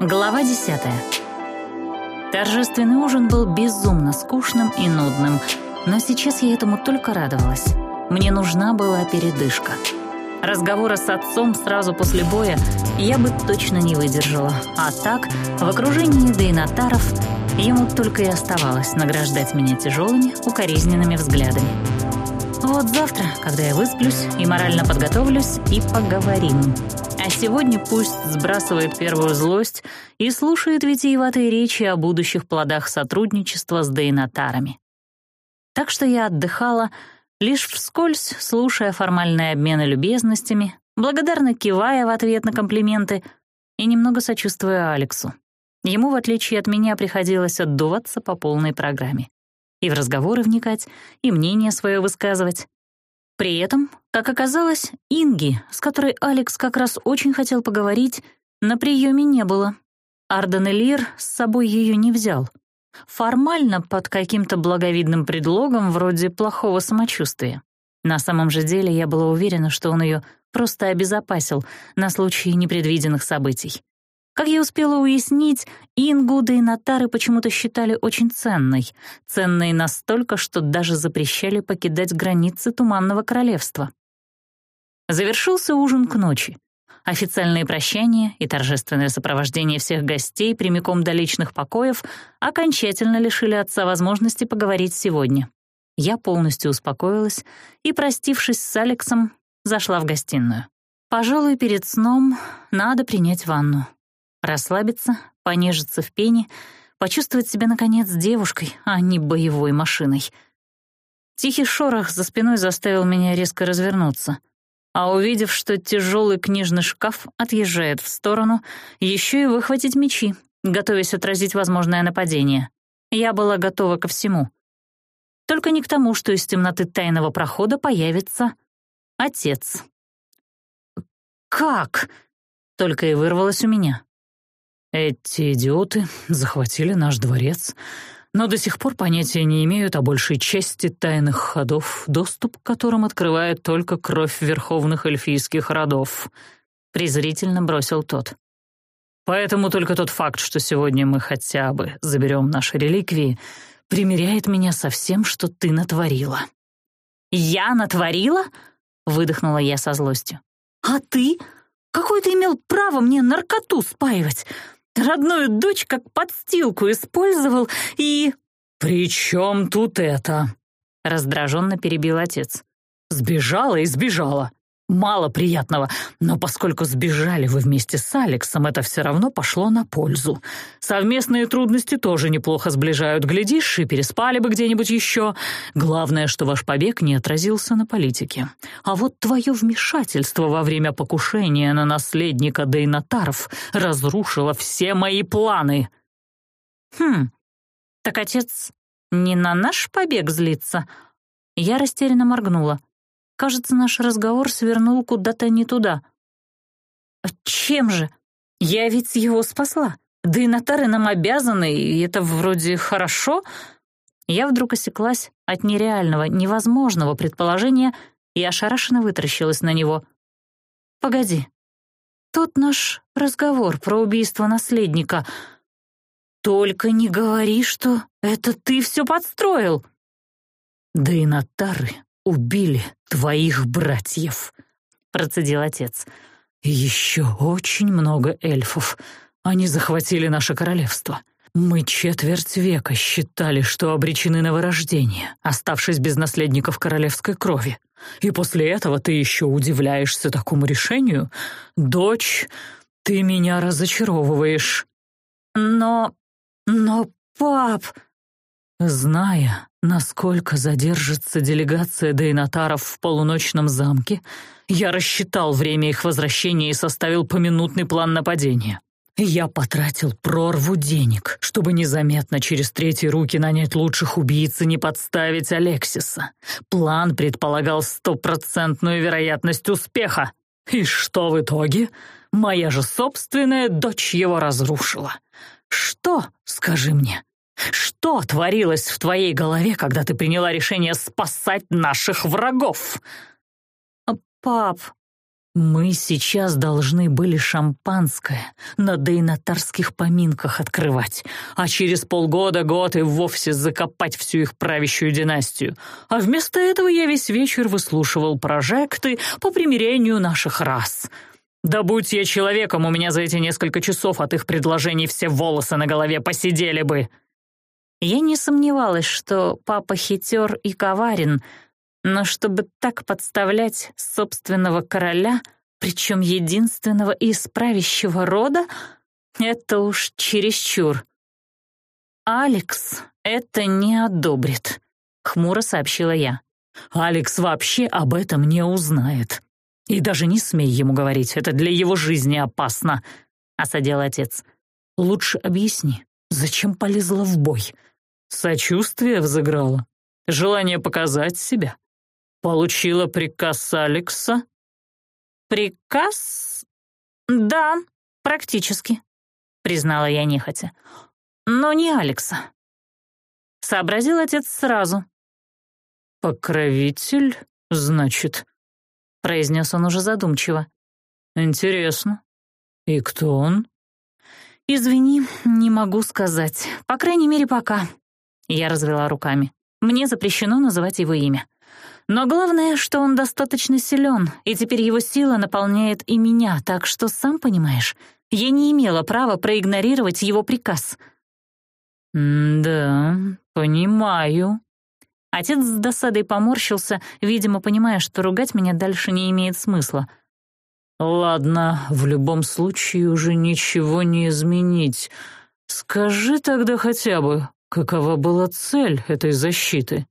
Глава 10. Торжественный ужин был безумно скучным и нудным, но сейчас я этому только радовалась. Мне нужна была передышка. Разговора с отцом сразу после боя я бы точно не выдержала, а так, в окружении дейнатаров, ему только и оставалось награждать меня тяжелыми, укоризненными взглядами. Вот завтра, когда я высплюсь и морально подготовлюсь, и поговорим. А сегодня пусть сбрасывает первую злость и слушает витиеватые речи о будущих плодах сотрудничества с дейнатарами. Так что я отдыхала, лишь вскользь слушая формальные обмены любезностями, благодарно кивая в ответ на комплименты и немного сочувствуя Алексу. Ему, в отличие от меня, приходилось отдуваться по полной программе. И в разговоры вникать, и мнение свое высказывать, при этом, как оказалось, Инги, с которой Алекс как раз очень хотел поговорить, на приеме не было. Арден и с собой ее не взял. Формально под каким-то благовидным предлогом вроде плохого самочувствия. На самом же деле я была уверена, что он ее просто обезопасил на случай непредвиденных событий. Как я успела уяснить, Ингу да и Натары почему-то считали очень ценной. Ценной настолько, что даже запрещали покидать границы Туманного Королевства. Завершился ужин к ночи. Официальные прощания и торжественное сопровождение всех гостей прямиком до личных покоев окончательно лишили отца возможности поговорить сегодня. Я полностью успокоилась и, простившись с Алексом, зашла в гостиную. Пожалуй, перед сном надо принять ванну расслабиться, понежиться в пене, почувствовать себя, наконец, девушкой, а не боевой машиной. Тихий шорох за спиной заставил меня резко развернуться, а увидев, что тяжелый книжный шкаф отъезжает в сторону, еще и выхватить мечи, готовясь отразить возможное нападение. Я была готова ко всему. Только не к тому, что из темноты тайного прохода появится отец. «Как?» — только и вырвалось у меня. Эти идиоты захватили наш дворец, но до сих пор понятия не имеют о большей части тайных ходов, доступ к которым открывает только кровь верховных эльфийских родов», — презрительно бросил тот. «Поэтому только тот факт, что сегодня мы хотя бы заберем наши реликвии, примиряет меня со всем, что ты натворила». «Я натворила?» — выдохнула я со злостью. «А ты? Какое ты имел право мне наркоту спаивать?» родную дочь как подстилку использовал и...» «При чем тут это?» — раздраженно перебил отец. «Сбежала и сбежала мало приятного, но поскольку сбежали вы вместе с Алексом, это все равно пошло на пользу. Совместные трудности тоже неплохо сближают, глядишь, и переспали бы где-нибудь еще. Главное, что ваш побег не отразился на политике. А вот твое вмешательство во время покушения на наследника Дейнатаров разрушило все мои планы. Хм, так отец не на наш побег злится? Я растерянно моргнула. Кажется, наш разговор свернул куда-то не туда. А «Чем же? Я ведь его спасла. Да и нотары нам обязаны, и это вроде хорошо». Я вдруг осеклась от нереального, невозможного предположения и ошарашенно вытаращилась на него. «Погоди. Тот наш разговор про убийство наследника. Только не говори, что это ты все подстроил!» «Да и нотары убили твоих братьев», — процедил отец. «Еще очень много эльфов. Они захватили наше королевство. Мы четверть века считали, что обречены на вырождение, оставшись без наследников королевской крови. И после этого ты еще удивляешься такому решению? Дочь, ты меня разочаровываешь». «Но... но, пап...» Зная, насколько задержится делегация Дейнатаров в полуночном замке, я рассчитал время их возвращения и составил поминутный план нападения. Я потратил прорву денег, чтобы незаметно через третьи руки нанять лучших убийц и не подставить Алексиса. План предполагал стопроцентную вероятность успеха. И что в итоге? Моя же собственная дочь его разрушила. Что, скажи мне, что творилось в твоей голове, когда ты приняла решение спасать наших врагов? А, пап, мы сейчас должны были шампанское на дейнатарских поминках открывать, а через полгода-год и вовсе закопать всю их правящую династию. А вместо этого я весь вечер выслушивал прожекты по примирению наших рас. Да будь я человеком, у меня за эти несколько часов от их предложений все волосы на голове посидели бы. Я не сомневалась, что папа хитер и коварен, но чтобы так подставлять собственного короля, причем единственного из правящего рода, это уж чересчур. «Алекс это не одобрит», — хмуро сообщила я. «Алекс вообще об этом не узнает. И даже не смей ему говорить, это для его жизни опасно», — осадил отец. «Лучше объясни, зачем полезла в бой?» Сочувствие взыграло, желание показать себя. Получила приказ Алекса? Приказ? Да, практически, признала я нехотя. Но не Алекса. Сообразил отец сразу. «Покровитель, значит», — произнес он уже задумчиво. «Интересно. И кто он?» «Извини, не могу сказать. По крайней мере, пока», я развела руками. Мне запрещено называть его имя. Но главное, что он достаточно силен, и теперь его сила наполняет и меня, так что, сам понимаешь, я не имела права проигнорировать его приказ. «Да, понимаю». Отец с досадой поморщился, видимо, понимая, что ругать меня дальше не имеет смысла. «Ладно, в любом случае уже ничего не изменить. Скажи тогда хотя бы, Какова была цель этой защиты?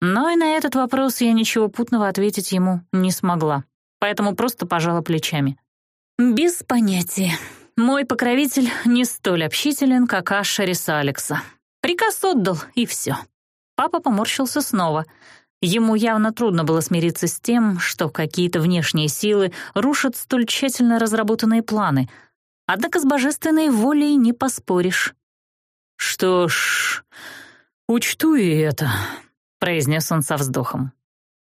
Но и на этот вопрос я ничего путного ответить ему не смогла, поэтому просто пожала плечами. «Без понятия. Мой покровитель не столь общителен, как Ашерис Алекса. Приказ отдал, и все». Папа поморщился снова. Ему явно трудно было смириться с тем, что какие-то внешние силы рушат столь тщательно разработанные планы. Однако с божественной волей не поспоришь. «Что ж, учту и это», — произнес он со вздохом.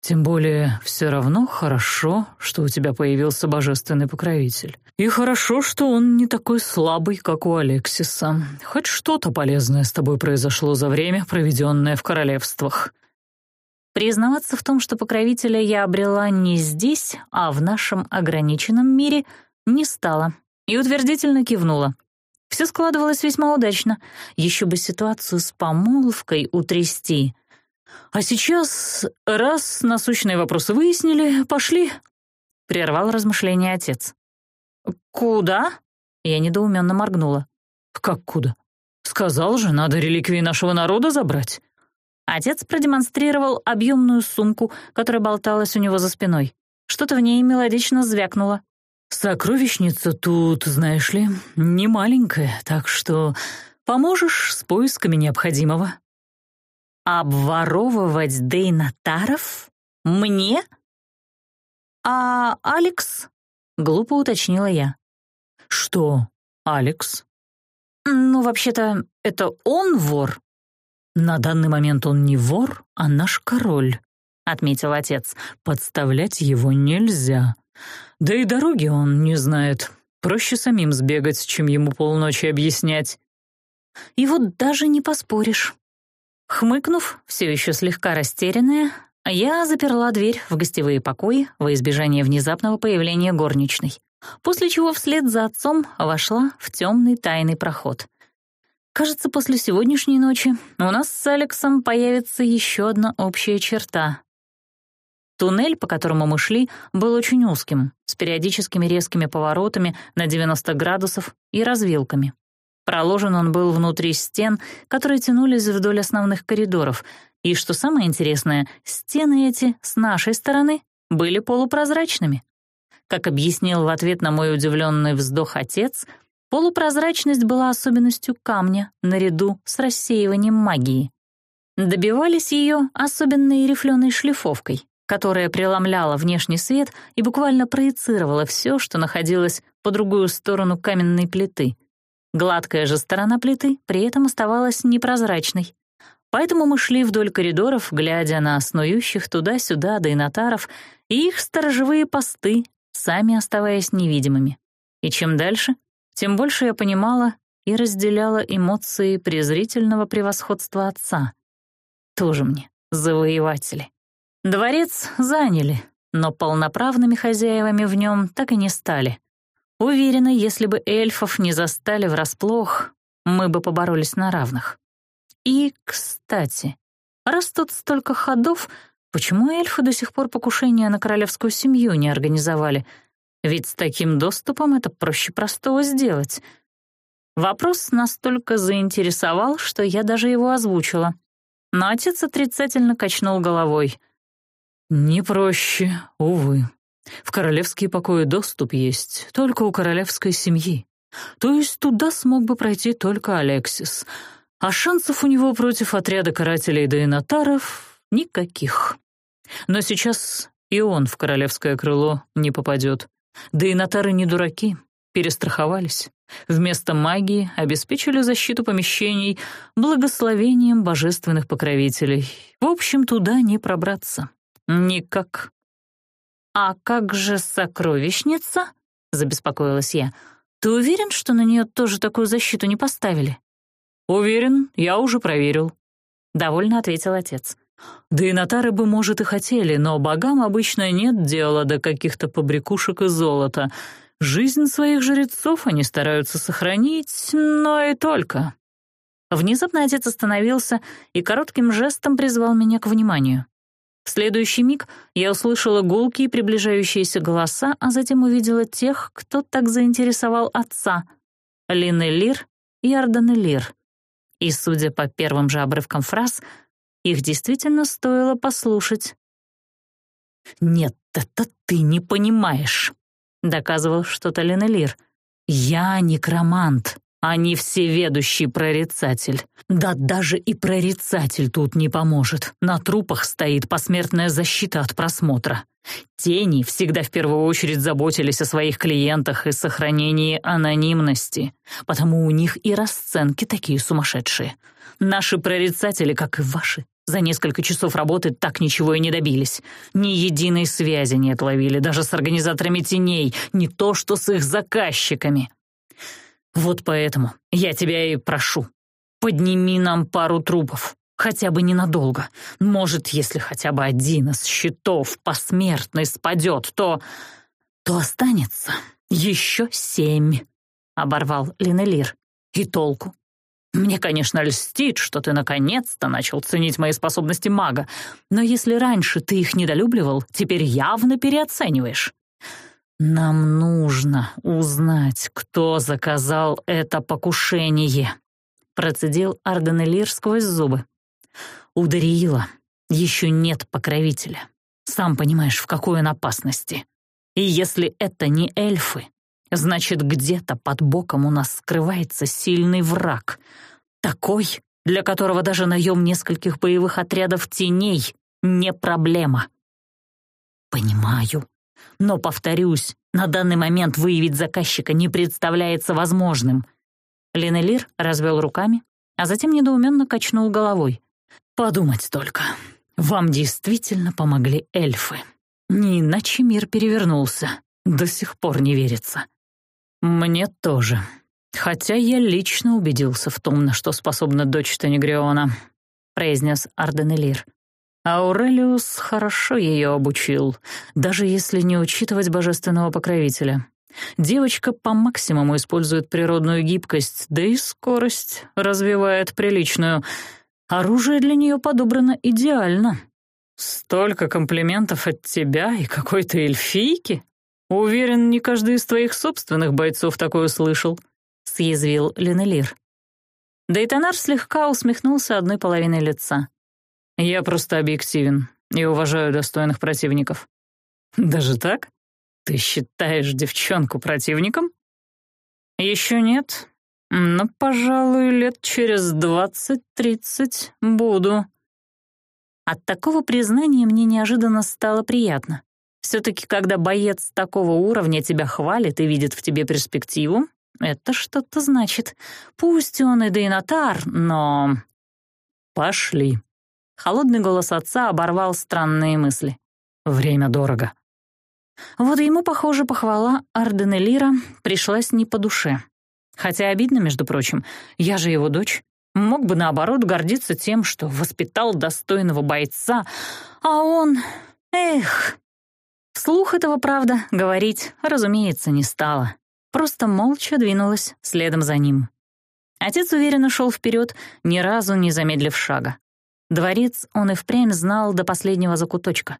«Тем более все равно хорошо, что у тебя появился божественный покровитель. И хорошо, что он не такой слабый, как у Алексиса. Хоть что-то полезное с тобой произошло за время, проведенное в королевствах». Признаваться в том, что покровителя я обрела не здесь, а в нашем ограниченном мире, не стала и утвердительно кивнула. Все складывалось весьма удачно. Еще бы ситуацию с помолвкой утрясти. А сейчас, раз насущные вопросы выяснили, пошли. Прервал размышление отец. «Куда?» Я недоуменно моргнула. «Как куда?» «Сказал же, надо реликвии нашего народа забрать». Отец продемонстрировал объемную сумку, которая болталась у него за спиной. Что-то в ней мелодично звякнуло. Сокровищница тут, знаешь ли, не маленькая, так что поможешь с поисками необходимого». «Обворовывать дейнатаров? Мне?» «А Алекс?» — глупо уточнила я. «Что, Алекс?» «Ну, вообще-то, это он вор?» «На данный момент он не вор, а наш король», — отметил отец. «Подставлять его нельзя». Да и дороги он не знает. Проще самим сбегать, чем ему полночи объяснять. И вот даже не поспоришь. Хмыкнув, все еще слегка растерянная, я заперла дверь в гостевые покои во избежание внезапного появления горничной, после чего вслед за отцом вошла в темный тайный проход. Кажется, после сегодняшней ночи у нас с Алексом появится еще одна общая черта, Туннель, по которому мы шли, был очень узким, с периодическими резкими поворотами на 90 градусов и развилками. Проложен он был внутри стен, которые тянулись вдоль основных коридоров, и, что самое интересное, стены эти с нашей стороны были полупрозрачными. Как объяснил в ответ на мой удивленный вздох отец, полупрозрачность была особенностью камня наряду с рассеиванием магии. Добивались ее особенной рифленой шлифовкой, которая преломляла внешний свет и буквально проецировала все, что находилось по другую сторону каменной плиты. Гладкая же сторона плиты при этом оставалась непрозрачной. Поэтому мы шли вдоль коридоров, глядя на снующих туда-сюда дейнатаров и их сторожевые посты, сами оставаясь невидимыми. И чем дальше, тем больше я понимала и разделяла эмоции презрительного превосходства отца. Тоже мне завоеватели. Дворец заняли, но полноправными хозяевами в нем так и не стали. Уверена, если бы эльфов не застали врасплох, мы бы поборолись на равных. И, кстати, раз тут столько ходов, почему эльфы до сих пор покушения на королевскую семью не организовали? Ведь с таким доступом это проще простого сделать. Вопрос настолько заинтересовал, что я даже его озвучила. Но отец отрицательно качнул головой — «Не проще, увы. В королевские покои доступ есть, только у королевской семьи. То есть туда смог бы пройти только Алексис, а шансов у него против отряда карателей да инотаров никаких. Но сейчас и он в королевское крыло не попадет. Да и нотары не дураки, перестраховались. Вместо магии обеспечили защиту помещений благословением божественных покровителей. В общем, туда не пробраться. «Никак». «А как же сокровищница?» — забеспокоилась я. «Ты уверен, что на нее тоже такую защиту не поставили?» «Уверен, я уже проверил», — довольно ответил отец. «Да и нотары бы, может, и хотели, но богам обычно нет дела до каких-то побрякушек и золота. Жизнь своих жрецов они стараются сохранить, но и только». Внезапно отец остановился и коротким жестом призвал меня к вниманию. В следующий миг я услышала гулкие приближающиеся голоса, а затем увидела тех, кто так заинтересовал отца — Лины Лир и Арданы Лир. И, судя по первым же обрывкам фраз, их действительно стоило послушать. «Нет, это ты не понимаешь», — доказывал что-то Линелир. «Я некромант а не всеведущий прорицатель. Да даже и прорицатель тут не поможет. На трупах стоит посмертная защита от просмотра. Тени всегда в первую очередь заботились о своих клиентах и сохранении анонимности, потому у них и расценки такие сумасшедшие. Наши прорицатели, как и ваши, за несколько часов работы так ничего и не добились. Ни единой связи не отловили даже с организаторами теней, не то что с их заказчиками. Вот поэтому я тебя и прошу. Подними нам пару трупов, хотя бы ненадолго. Может, если хотя бы один из счетов посмертный спадет, то... то останется еще семь», — оборвал Линелир. «И толку? Мне, конечно, льстит, что ты наконец-то начал ценить мои способности мага, но если раньше ты их недолюбливал, теперь явно переоцениваешь». «Нам нужно узнать, кто заказал это покушение», — процедил Арден Элир сквозь зубы. «У Дариила еще нет покровителя. Сам понимаешь, в какой он опасности. И если это не эльфы, значит, где-то под боком у нас скрывается сильный враг. Такой, для которого даже наем нескольких боевых отрядов теней не проблема». «Понимаю», но, повторюсь, на данный момент выявить заказчика не представляется возможным». Ленелир развел руками, а затем недоуменно качнул головой. «Подумать только. Вам действительно помогли эльфы. Не иначе мир перевернулся. До сих пор не верится». «Мне тоже. Хотя я лично убедился в том, на что способна дочь Танегриона», — произнес Арденелир. -э а Аурелиус хорошо ее обучил, даже если не учитывать божественного покровителя. Девочка по максимуму использует природную гибкость, да и скорость развивает приличную. Оружие для нее подобрано идеально. Столько комплиментов от тебя и какой-то эльфийки. Уверен, не каждый из твоих собственных бойцов такое услышал. съязвил Ленелир. Дейтонар слегка усмехнулся одной половиной лица — я просто объективен и уважаю достойных противников». «Даже так? Ты считаешь девчонку противником?» «Еще нет, но, пожалуй, лет через двадцать-тридцать буду». От такого признания мне неожиданно стало приятно. Все-таки, когда боец такого уровня тебя хвалит и видит в тебе перспективу, это что-то значит. Пусть он и дейнатар, но... «Пошли», Холодный голос отца оборвал странные мысли. «Время дорого». Вот ему, похоже, похвала Арденелира пришлась не по душе. Хотя обидно, между прочим, я же его дочь. Мог бы, наоборот, гордиться тем, что воспитал достойного бойца, а он... Эх! Слух этого, правда, говорить, разумеется, не стало. Просто молча двинулась следом за ним. Отец уверенно шел вперед, ни разу не замедлив шага. Дворец он и впрямь знал до последнего закуточка.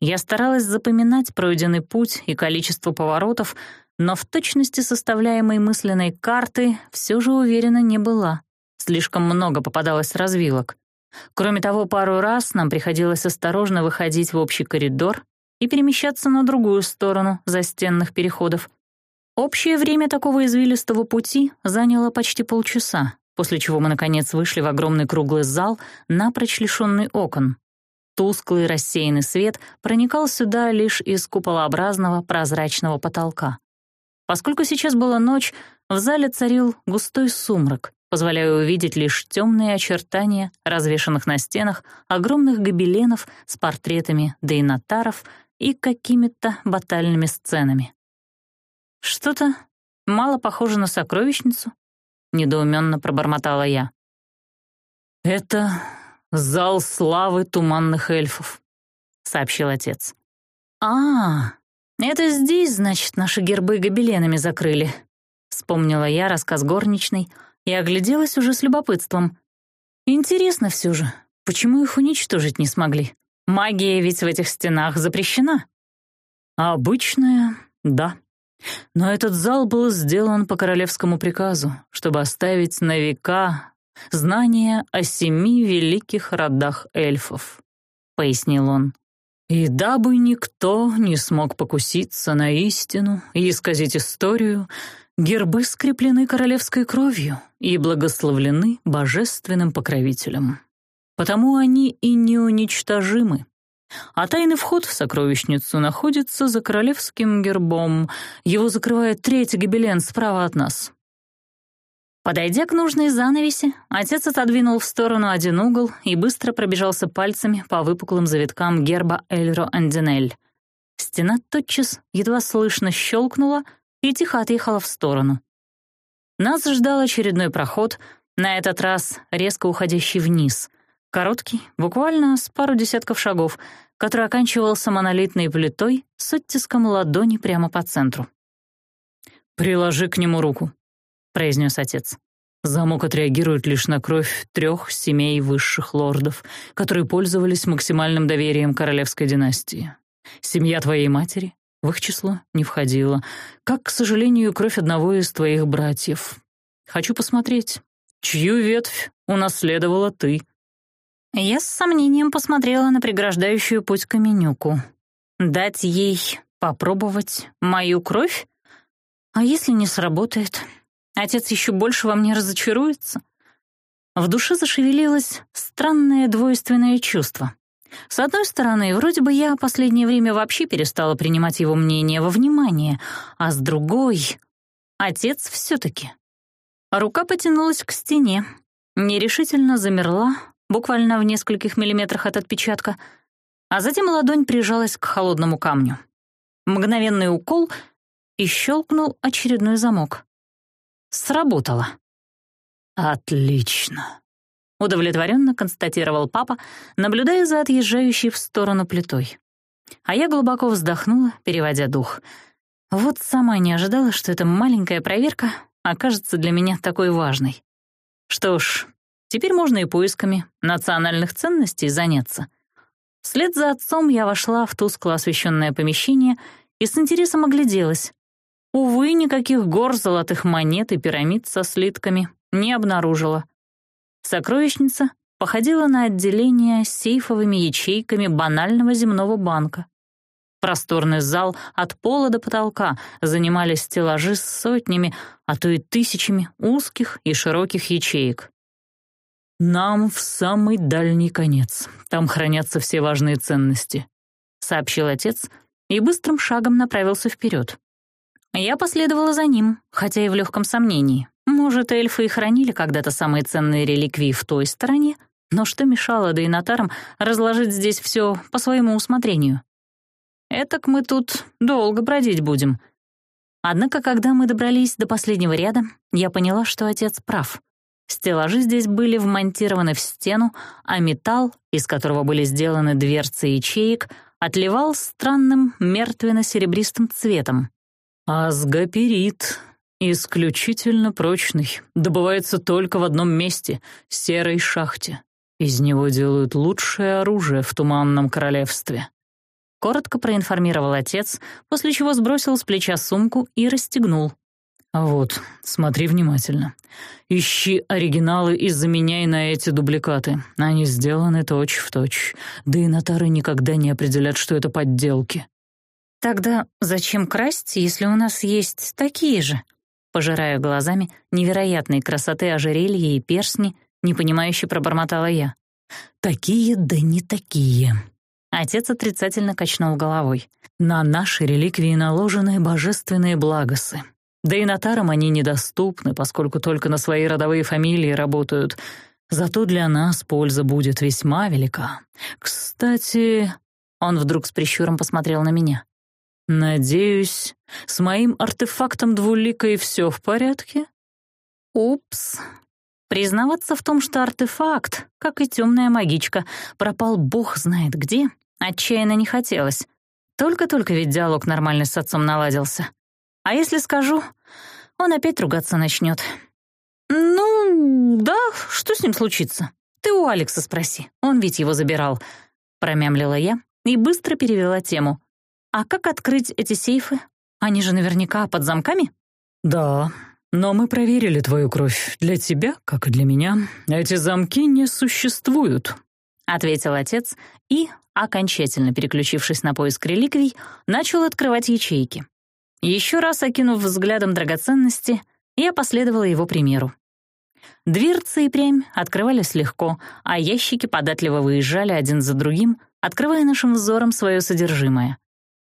Я старалась запоминать пройденный путь и количество поворотов, но в точности составляемой мысленной карты все же уверена не была. Слишком много попадалось развилок. Кроме того, пару раз нам приходилось осторожно выходить в общий коридор и перемещаться на другую сторону застенных переходов. Общее время такого извилистого пути заняло почти полчаса, после чего мы, наконец, вышли в огромный круглый зал, напрочь лишенный окон. Тусклый рассеянный свет проникал сюда лишь из куполообразного прозрачного потолка. Поскольку сейчас была ночь, в зале царил густой сумрак, позволяя увидеть лишь темные очертания развешанных на стенах огромных гобеленов с портретами дейнатаров и какими-то батальными сценами. Что-то мало похоже на сокровищницу, — недоуменно пробормотала я. «Это зал славы туманных эльфов», — сообщил отец. «А, это здесь, значит, наши гербы гобеленами закрыли», — вспомнила я рассказ горничной и огляделась уже с любопытством. «Интересно все же, почему их уничтожить не смогли? Магия ведь в этих стенах запрещена». «Обычная, да», но этот зал был сделан по королевскому приказу, чтобы оставить на века знания о семи великих родах эльфов, — пояснил он. И дабы никто не смог покуситься на истину и исказить историю, гербы скреплены королевской кровью и благословлены божественным покровителем. Потому они и неуничтожимы. А тайный вход в сокровищницу находится за королевским гербом. Его закрывает третий гобелен справа от нас. Подойдя к нужной занавеси, отец отодвинул в сторону один угол и быстро пробежался пальцами по выпуклым завиткам герба Эльро Андинель. Стена тотчас едва слышно щелкнула и тихо отъехала в сторону. Нас ждал очередной проход, на этот раз резко уходящий вниз — Короткий, буквально с пару десятков шагов, который оканчивался монолитной плитой с оттиском ладони прямо по центру. «Приложи к нему руку», — произнес отец. Замок отреагирует лишь на кровь трех семей высших лордов, которые пользовались максимальным доверием королевской династии. Семья твоей матери в их число не входила, как, к сожалению, кровь одного из твоих братьев. Хочу посмотреть, чью ветвь унаследовала ты. Я с сомнением посмотрела на преграждающую путь каменюку. Дать ей попробовать мою кровь? А если не сработает? Отец еще больше во мне разочаруется? В душе зашевелилось странное двойственное чувство. С одной стороны, вроде бы я последнее время вообще перестала принимать его мнение во внимание, а с другой — отец все таки Рука потянулась к стене, нерешительно замерла, буквально в нескольких миллиметрах от отпечатка, а затем ладонь прижалась к холодному камню. Мгновенный укол и щелкнул очередной замок. Сработало. «Отлично», — удовлетворенно констатировал папа, наблюдая за отъезжающей в сторону плитой. А я глубоко вздохнула, переводя дух. Вот сама не ожидала, что эта маленькая проверка окажется для меня такой важной. Что ж, Теперь можно и поисками национальных ценностей заняться. Вслед за отцом я вошла в тускло освещенное помещение и с интересом огляделась. Увы, никаких гор, золотых монет и пирамид со слитками не обнаружила. Сокровищница походила на отделение с сейфовыми ячейками банального земного банка. Просторный зал от пола до потолка занимали стеллажи с сотнями, а то и тысячами узких и широких ячеек. «Нам в самый дальний конец. Там хранятся все важные ценности», — сообщил отец и быстрым шагом направился вперед. Я последовала за ним, хотя и в легком сомнении. Может, эльфы и хранили когда-то самые ценные реликвии в той стороне, но что мешало дейнатарам разложить здесь все по своему усмотрению? Этак мы тут долго бродить будем. Однако, когда мы добрались до последнего ряда, я поняла, что отец прав. Стеллажи здесь были вмонтированы в стену, а металл, из которого были сделаны дверцы ячеек, отливал странным мертвенно-серебристым цветом. «Асгоперит», «Исключительно прочный. Добывается только в одном месте — в серой шахте. Из него делают лучшее оружие в Туманном Королевстве». Коротко проинформировал отец, после чего сбросил с плеча сумку и расстегнул. «Вот, смотри внимательно. Ищи оригиналы и заменяй на эти дубликаты. Они сделаны точь-в-точь. Точь. Да и нотары никогда не определят, что это подделки». «Тогда зачем красть, если у нас есть такие же?» Пожирая глазами невероятной красоты ожерелья и персни, непонимающе пробормотала я. «Такие да не такие», Отец отрицательно качнул головой. «На наши реликвии наложены божественные благосы. Да и нотарам они недоступны, поскольку только на свои родовые фамилии работают. Зато для нас польза будет весьма велика. Кстати, он вдруг с прищуром посмотрел на меня. «Надеюсь, с моим артефактом двуликой все в порядке?» «Упс. Признаваться в том, что артефакт, как и темная магичка, пропал бог знает где, отчаянно не хотелось. Только-только ведь диалог нормальный с отцом наладился. А если скажу, он опять ругаться начнет. «Ну, да, что с ним случится? Ты у Алекса спроси, он ведь его забирал», — промямлила я и быстро перевела тему. «А как открыть эти сейфы? Они же наверняка под замками?» «Да, но мы проверили твою кровь. Для тебя, как и для меня, эти замки не существуют», — ответил отец и, окончательно переключившись на поиск реликвий, начал открывать ячейки. Еще раз окинув взглядом драгоценности, я последовала его примеру. Дверцы и прям открывались легко, а ящики податливо выезжали один за другим, открывая нашим взором свое содержимое.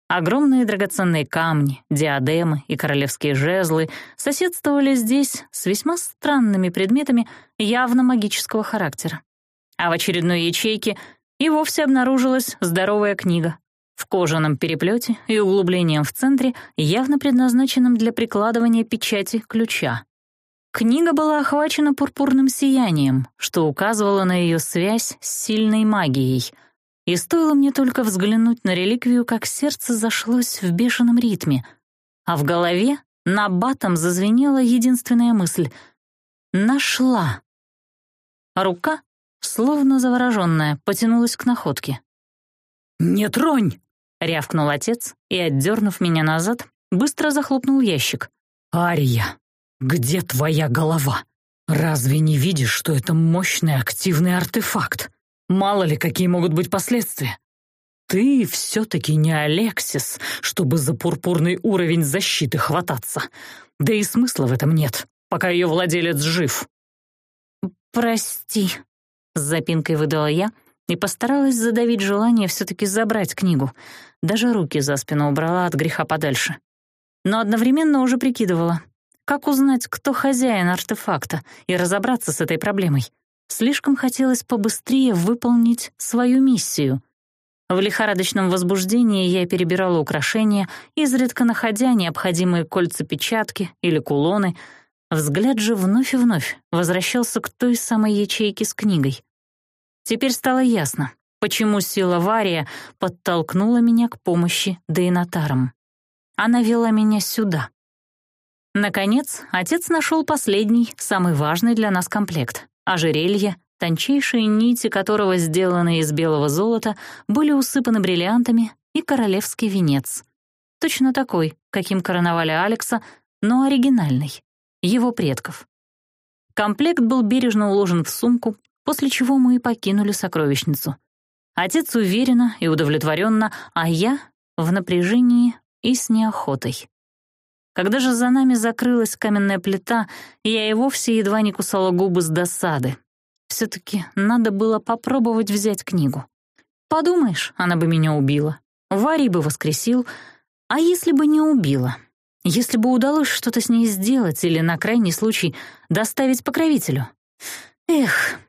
Огромные драгоценные камни, диадемы и королевские жезлы соседствовали здесь с весьма странными предметами явно магического характера. А в очередной ячейке и вовсе обнаружилась здоровая книга — в кожаном переплете и углублением в центре, явно предназначенном для прикладывания печати ключа. Книга была охвачена пурпурным сиянием, что указывало на ее связь с сильной магией. И стоило мне только взглянуть на реликвию, как сердце зашлось в бешеном ритме, а в голове на батом зазвенела единственная мысль — «Нашла!». рука, словно завороженная, потянулась к находке. «Не тронь!» Рявкнул отец и, отдернув меня назад, быстро захлопнул ящик. «Ария, где твоя голова? Разве не видишь, что это мощный активный артефакт? Мало ли, какие могут быть последствия? Ты все-таки не Алексис, чтобы за пурпурный уровень защиты хвататься. Да и смысла в этом нет, пока ее владелец жив». «Прости», — с запинкой выдала я и постаралась задавить желание все-таки забрать книгу — даже руки за спину убрала от греха подальше. Но одновременно уже прикидывала, как узнать, кто хозяин артефакта, и разобраться с этой проблемой. Слишком хотелось побыстрее выполнить свою миссию. В лихорадочном возбуждении я перебирала украшения, изредка находя необходимые кольца-печатки или кулоны. Взгляд же вновь и вновь возвращался к той самой ячейке с книгой. Теперь стало ясно, почему сила Вария подтолкнула меня к помощи Дейнатарам. Она вела меня сюда. Наконец, отец нашел последний, самый важный для нас комплект — ожерелье, тончайшие нити которого, сделанные из белого золота, были усыпаны бриллиантами и королевский венец. Точно такой, каким короновали Алекса, но оригинальный, его предков. Комплект был бережно уложен в сумку, после чего мы и покинули сокровищницу. Отец уверенно и удовлетворенно, а я в напряжении и с неохотой. Когда же за нами закрылась каменная плита, я и вовсе едва не кусала губы с досады. все таки надо было попробовать взять книгу. Подумаешь, она бы меня убила. Варий бы воскресил. А если бы не убила? Если бы удалось что-то с ней сделать или, на крайний случай, доставить покровителю? Эх,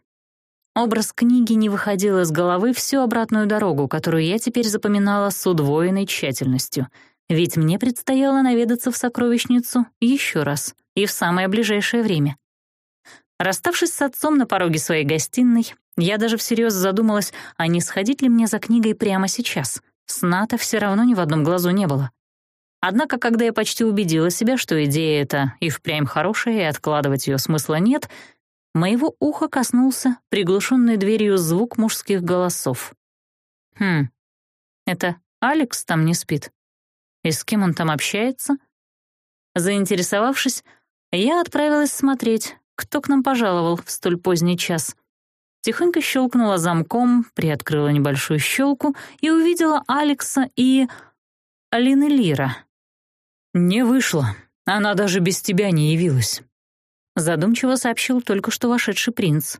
Образ книги не выходил из головы всю обратную дорогу, которую я теперь запоминала с удвоенной тщательностью, ведь мне предстояло наведаться в сокровищницу еще раз и в самое ближайшее время. Расставшись с отцом на пороге своей гостиной, я даже всерьез задумалась, а не сходить ли мне за книгой прямо сейчас. Сна-то все равно ни в одном глазу не было. Однако, когда я почти убедила себя, что идея эта и впрямь хорошая, и откладывать ее смысла нет, моего уха коснулся приглушенный дверью звук мужских голосов. «Хм, это Алекс там не спит? И с кем он там общается?» Заинтересовавшись, я отправилась смотреть, кто к нам пожаловал в столь поздний час. Тихонько щелкнула замком, приоткрыла небольшую щелку и увидела Алекса и... Алины Лира. «Не вышло. Она даже без тебя не явилась», задумчиво сообщил только что вошедший принц.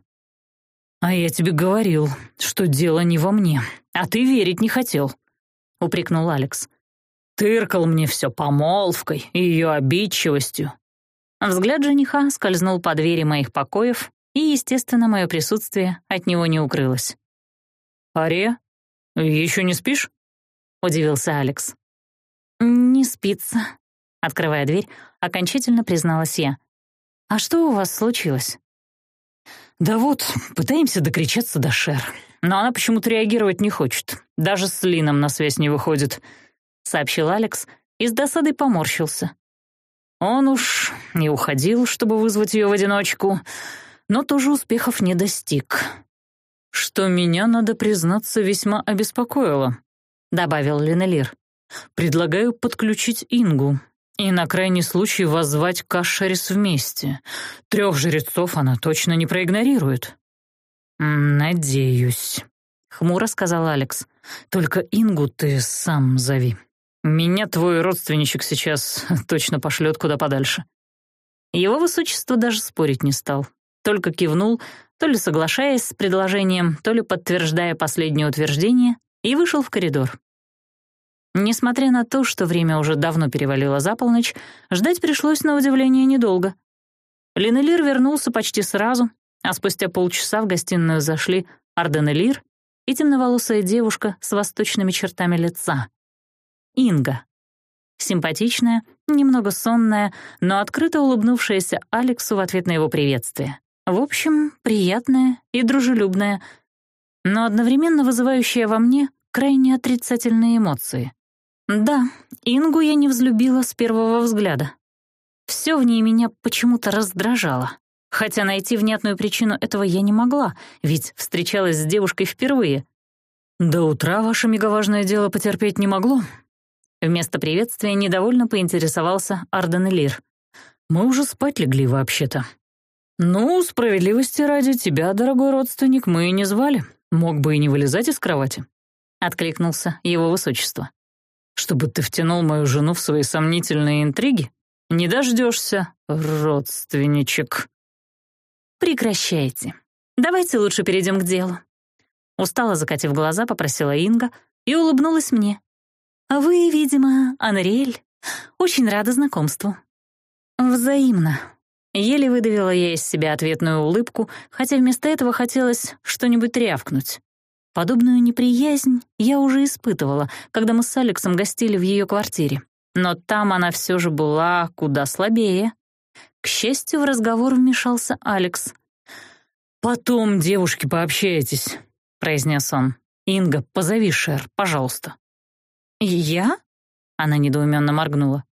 «А я тебе говорил, что дело не во мне, а ты верить не хотел», — упрекнул Алекс. «Тыркал мне все помолвкой и ее обидчивостью». Взгляд жениха скользнул по двери моих покоев, и, естественно, мое присутствие от него не укрылось. «Ария, еще не спишь?» — удивился Алекс. «Не спится», — открывая дверь, окончательно призналась я. «А что у вас случилось?» «Да вот, пытаемся докричаться до Шер, но она почему-то реагировать не хочет, даже с Лином на связь не выходит», — сообщил Алекс и с досадой поморщился. Он уж не уходил, чтобы вызвать ее в одиночку, но тоже успехов не достиг. «Что меня, надо признаться, весьма обеспокоило», — добавил Ленелир. «Предлагаю подключить Ингу, и на крайний случай воззвать Кашарис вместе. Трех жрецов она точно не проигнорирует. «Надеюсь», — хмуро сказал Алекс. «Только Ингу ты сам зови. Меня твой родственничек сейчас точно пошлет куда подальше». Его высочество даже спорить не стал, только кивнул, то ли соглашаясь с предложением, то ли подтверждая последнее утверждение, и вышел в коридор. Несмотря на то, что время уже давно перевалило за полночь, ждать пришлось на удивление недолго. Линелир вернулся почти сразу, а спустя полчаса в гостиную зашли Арденелир и темноволосая девушка с восточными чертами лица. Инга. Симпатичная, немного сонная, но открыто улыбнувшаяся Алексу в ответ на его приветствие. В общем, приятная и дружелюбная, но одновременно вызывающая во мне крайне отрицательные эмоции. Да, Ингу я не взлюбила с первого взгляда. Все в ней меня почему-то раздражало. Хотя найти внятную причину этого я не могла, ведь встречалась с девушкой впервые. «До утра ваше мегаважное дело потерпеть не могло». Вместо приветствия недовольно поинтересовался Арден Элир. «Мы уже спать легли вообще-то». «Ну, справедливости ради тебя, дорогой родственник, мы и не звали. Мог бы и не вылезать из кровати», — откликнулся его высочество чтобы ты втянул мою жену в свои сомнительные интриги? Не дождешься, родственничек». «Прекращайте. Давайте лучше перейдем к делу». Устала, закатив глаза, попросила Инга и улыбнулась мне. «А вы, видимо, Анриэль. Очень рада знакомству». «Взаимно». Еле выдавила я из себя ответную улыбку, хотя вместо этого хотелось что-нибудь рявкнуть. Подобную неприязнь я уже испытывала, когда мы с Алексом гостили в ее квартире. Но там она все же была куда слабее. К счастью, в разговор вмешался Алекс. «Потом, девушки, пообщайтесь, произнес он. «Инга, позови Шер, пожалуйста». «Я?» — она недоуменно моргнула.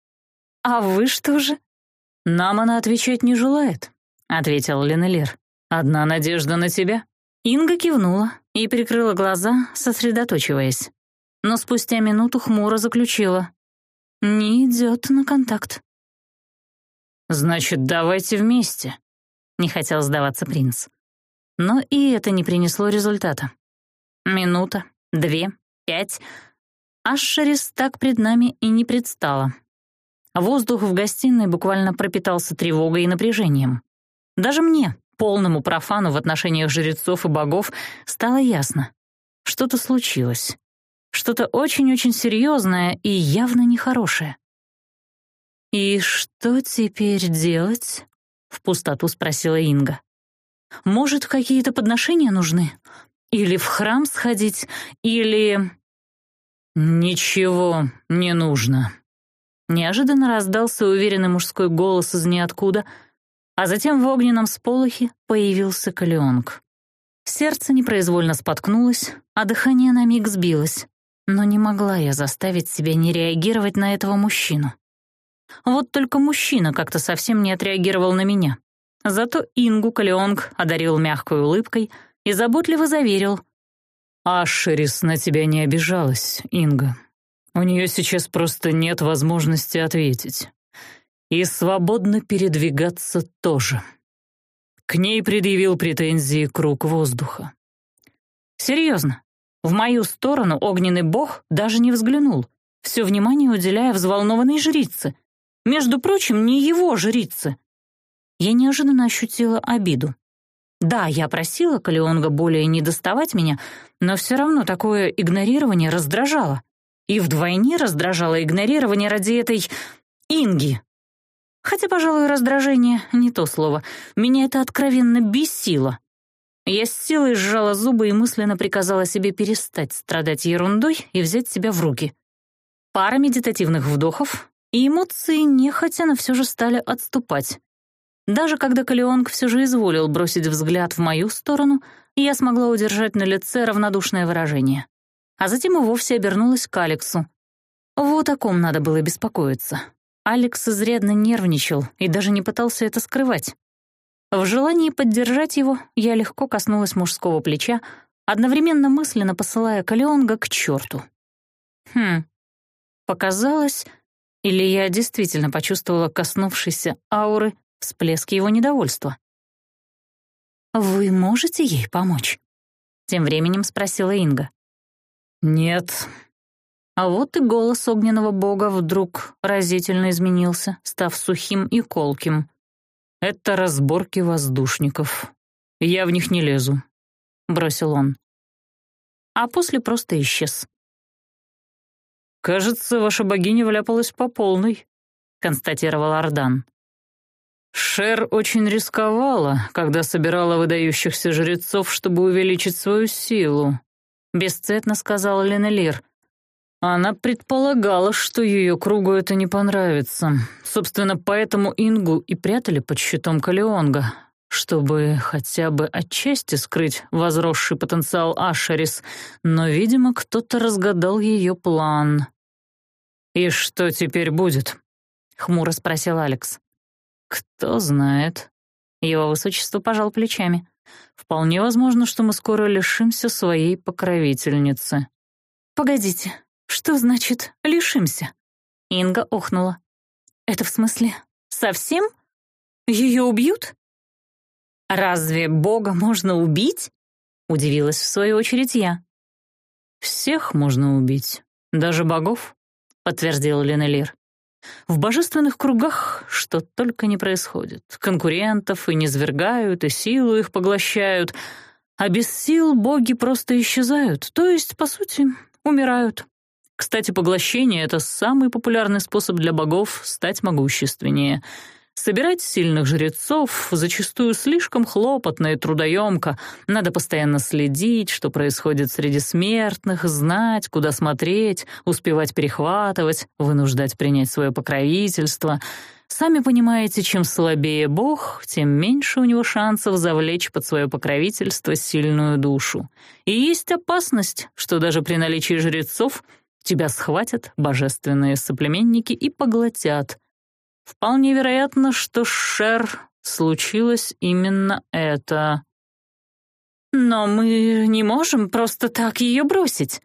«А вы что же?» «Нам она отвечать не желает», — ответил Ленелер. «Одна надежда на тебя». Инга кивнула, и прикрыла глаза, сосредоточиваясь. Но спустя минуту хмуро заключила. «Не идет на контакт». «Значит, давайте вместе», — не хотел сдаваться принц. Но и это не принесло результата. Минута, две, пять. Ашшерис так пред нами и не предстала. Воздух в гостиной буквально пропитался тревогой и напряжением. Даже мне, полному профану в отношениях жрецов и богов, стало ясно. Что-то случилось. Что-то очень-очень серьезное и явно нехорошее. «И что теперь делать?» — в пустоту спросила Инга. «Может, какие-то подношения нужны? Или в храм сходить, или...» «Ничего не нужно», Неожиданно раздался уверенный мужской голос из ниоткуда, а затем в огненном сполохе появился Калеонг. Сердце непроизвольно споткнулось, а дыхание на миг сбилось, но не могла я заставить себя не реагировать на этого мужчину. Вот только мужчина как-то совсем не отреагировал на меня. Зато Ингу Калеонг одарил мягкой улыбкой и заботливо заверил. «Ашерис на тебя не обижалась, Инга. У нее сейчас просто нет возможности ответить. и свободно передвигаться тоже. К ней предъявил претензии круг воздуха. Серьезно, в мою сторону огненный бог даже не взглянул, все внимание уделяя взволнованной жрице. Между прочим, не его жрице. Я неожиданно ощутила обиду. Да, я просила Калионга более не доставать меня, но все равно такое игнорирование раздражало. И вдвойне раздражало игнорирование ради этой Инги, Хотя, пожалуй, раздражение — не то слово. Меня это откровенно бесило. Я с силой сжала зубы и мысленно приказала себе перестать страдать ерундой и взять себя в руки. Пара медитативных вдохов, и эмоции нехотя, но все же стали отступать. Даже когда Калеонг все же изволил бросить взгляд в мою сторону, я смогла удержать на лице равнодушное выражение. А затем и вовсе обернулась к Алексу. Вот о ком надо было беспокоиться. Алекс изрядно нервничал и даже не пытался это скрывать. В желании поддержать его я легко коснулась мужского плеча, одновременно мысленно посылая Калеонга к черту. Хм, показалось, или я действительно почувствовала коснувшейся ауры всплеск его недовольства. «Вы можете ей помочь?» — тем временем спросила Инга. «Нет, а вот и голос огненного бога вдруг разительно изменился, став сухим и колким. «Это разборки воздушников. Я в них не лезу», — бросил он. А после просто исчез. «Кажется, ваша богиня вляпалась по полной», — констатировал Ардан. «Шер очень рисковала, когда собирала выдающихся жрецов, чтобы увеличить свою силу», — бесцветно сказал Ленелир. -э она предполагала, что ее кругу это не понравится. Собственно, поэтому Ингу и прятали под щитом Калионга, чтобы хотя бы отчасти скрыть возросший потенциал Ашерис, но, видимо, кто-то разгадал ее план. «И что теперь будет?» — хмуро спросил Алекс. «Кто знает?» Его высочество пожал плечами. «Вполне возможно, что мы скоро лишимся своей покровительницы». «Погодите», «Что значит «лишимся»?» Инга охнула. «Это в смысле совсем? Ее убьют?» «Разве Бога можно убить?» — удивилась в свою очередь я. «Всех можно убить, даже богов», — подтвердил Ленелир. «В божественных кругах что только не происходит. Конкурентов и низвергают, и силу их поглощают. А без сил боги просто исчезают, то есть, по сути, умирают. Кстати, поглощение — это самый популярный способ для богов стать могущественнее. Собирать сильных жрецов зачастую слишком хлопотно и трудоемко. Надо постоянно следить, что происходит среди смертных, знать, куда смотреть, успевать перехватывать, вынуждать принять свое покровительство. Сами понимаете, чем слабее бог, тем меньше у него шансов завлечь под свое покровительство сильную душу. И есть опасность, что даже при наличии жрецов — Тебя схватят божественные соплеменники и поглотят. Вполне вероятно, что Шер случилось именно это. «Но мы не можем просто так ее бросить!»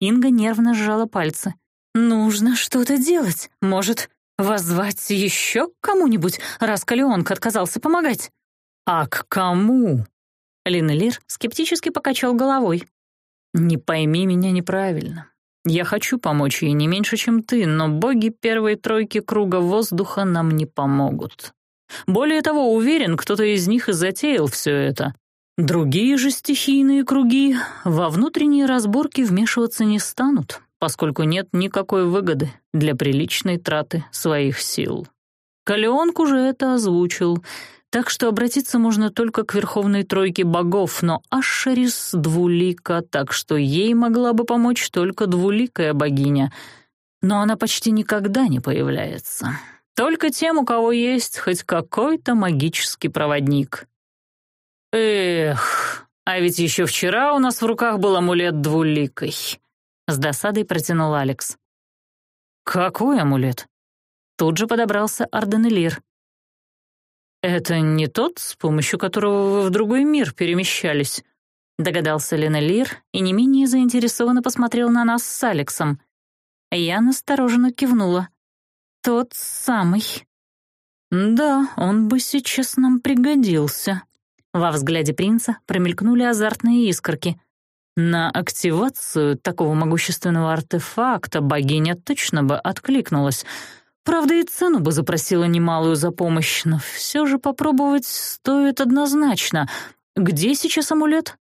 Инга нервно сжала пальцы. «Нужно что-то делать. Может, воззвать еще к кому-нибудь, раз Калеонг отказался помогать?» «А к кому?» Линелир скептически покачал головой. «Не пойми меня неправильно. Я хочу помочь ей не меньше, чем ты, но боги первой тройки круга воздуха нам не помогут. Более того, уверен, кто-то из них и затеял все это. Другие же стихийные круги во внутренние разборки вмешиваться не станут, поскольку нет никакой выгоды для приличной траты своих сил. Калеонг уже это озвучил, так что обратиться можно только к верховной тройке богов, но Ашерис двулика, так что ей могла бы помочь только двуликая богиня. Но она почти никогда не появляется. Только тем, у кого есть хоть какой-то магический проводник. «Эх, а ведь еще вчера у нас в руках был амулет двуликой», — с досадой протянул Алекс. «Какой амулет?» Тут же подобрался Арден «Это не тот, с помощью которого вы в другой мир перемещались?» Догадался Ленелир и не менее заинтересованно посмотрел на нас с Алексом. Я настороженно кивнула. «Тот самый». «Да, он бы сейчас нам пригодился». Во взгляде принца промелькнули азартные искорки. На активацию такого могущественного артефакта богиня точно бы откликнулась — Правда, и цену бы запросила немалую за помощь, но все же попробовать стоит однозначно. Где сейчас амулет?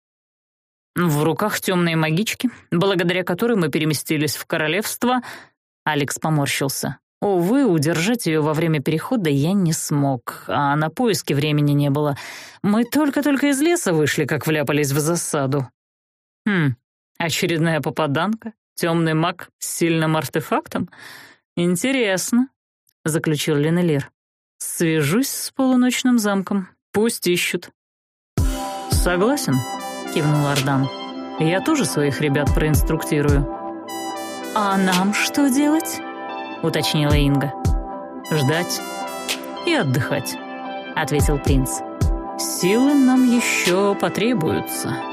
В руках темной магички, благодаря которой мы переместились в королевство. Алекс поморщился. Увы, удержать ее во время перехода я не смог, а на поиски времени не было. Мы только-только из леса вышли, как вляпались в засаду. Хм, очередная попаданка? Темный маг с сильным артефактом? «Интересно», — заключил Ленелир. «Свяжусь с полуночным замком. Пусть ищут». «Согласен», — кивнул Ардан. «Я тоже своих ребят проинструктирую». «А нам что делать?» — уточнила Инга. «Ждать и отдыхать», — ответил принц. «Силы нам еще потребуются».